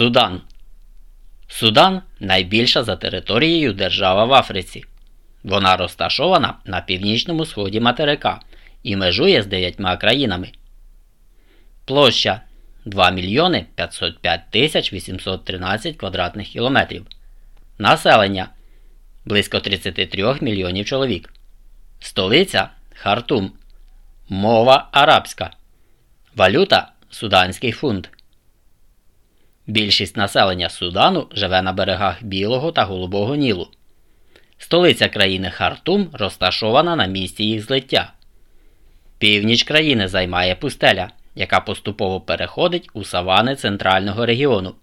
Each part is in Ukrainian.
Судан. Судан найбільша за територією держава в Африці. Вона розташована на північному сході материка і межує з дев'ятьма країнами. Площа 2 мільйони 505 тисяч 813 квадратних кілометрів. Населення близько 33 мільйонів чоловік. Столиця Хартум. Мова арабська. Валюта суданський фунт. Більшість населення Судану живе на берегах Білого та Голубого Нілу. Столиця країни Хартум розташована на місці їх злиття. Північ країни займає пустеля, яка поступово переходить у савани центрального регіону.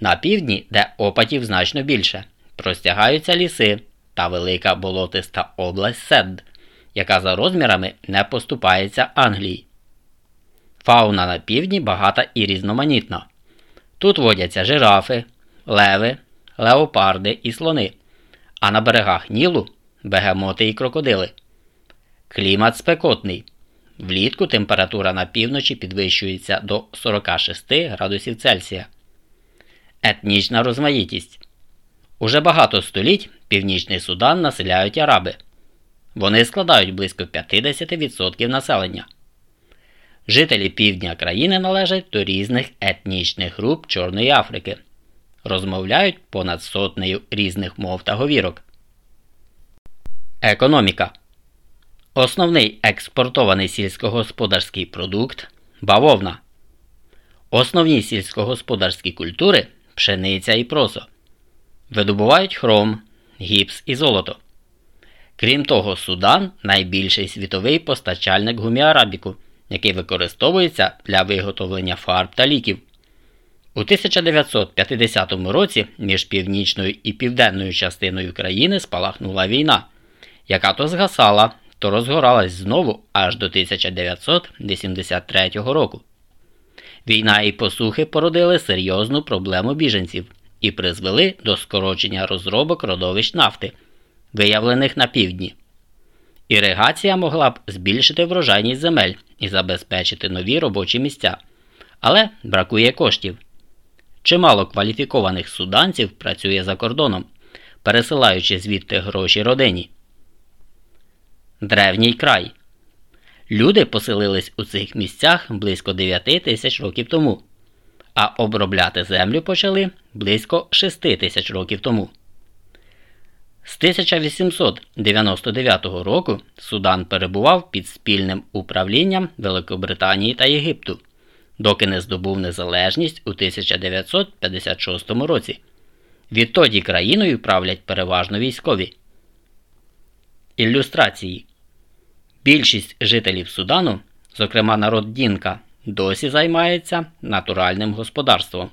На півдні, де опатів значно більше, простягаються ліси та велика болотиста область Сед, яка за розмірами не поступається Англії. Фауна на півдні багата і різноманітна. Тут водяться жирафи, леви, леопарди і слони, а на берегах Нілу бегемоти і крокодили. Клімат спекотний. Влітку температура на півночі підвищується до 46 градусів Цельсія. Етнічна розмаїтість. Уже багато століть Північний Судан населяють араби. Вони складають близько 50% населення. Жителі півдня країни належать до різних етнічних груп Чорної Африки, розмовляють понад сотнею різних мов та говірок. Економіка. Основний експортований сільськогосподарський продукт бавовна. Основні сільськогосподарські культури пшениця і просо. Видобувають хром, гіпс і золото. Крім того, Судан найбільший світовий постачальник гуміарабіку – який використовується для виготовлення фарб та ліків. У 1950 році між північною і південною частиною країни спалахнула війна, яка то згасала, то розгоралась знову аж до 1983 року. Війна і посухи породили серйозну проблему біженців і призвели до скорочення розробок родовищ нафти, виявлених на півдні. Іригація могла б збільшити врожайність земель і забезпечити нові робочі місця, але бракує коштів. Чимало кваліфікованих суданців працює за кордоном, пересилаючи звідти гроші родині. Древній край. Люди поселились у цих місцях близько 9 тисяч років тому, а обробляти землю почали близько 6 тисяч років тому. З 1899 року Судан перебував під спільним управлінням Великобританії та Єгипту, доки не здобув незалежність у 1956 році. Відтоді країною правлять переважно військові. Ілюстрації Більшість жителів Судану, зокрема народ Дінка, досі займається натуральним господарством.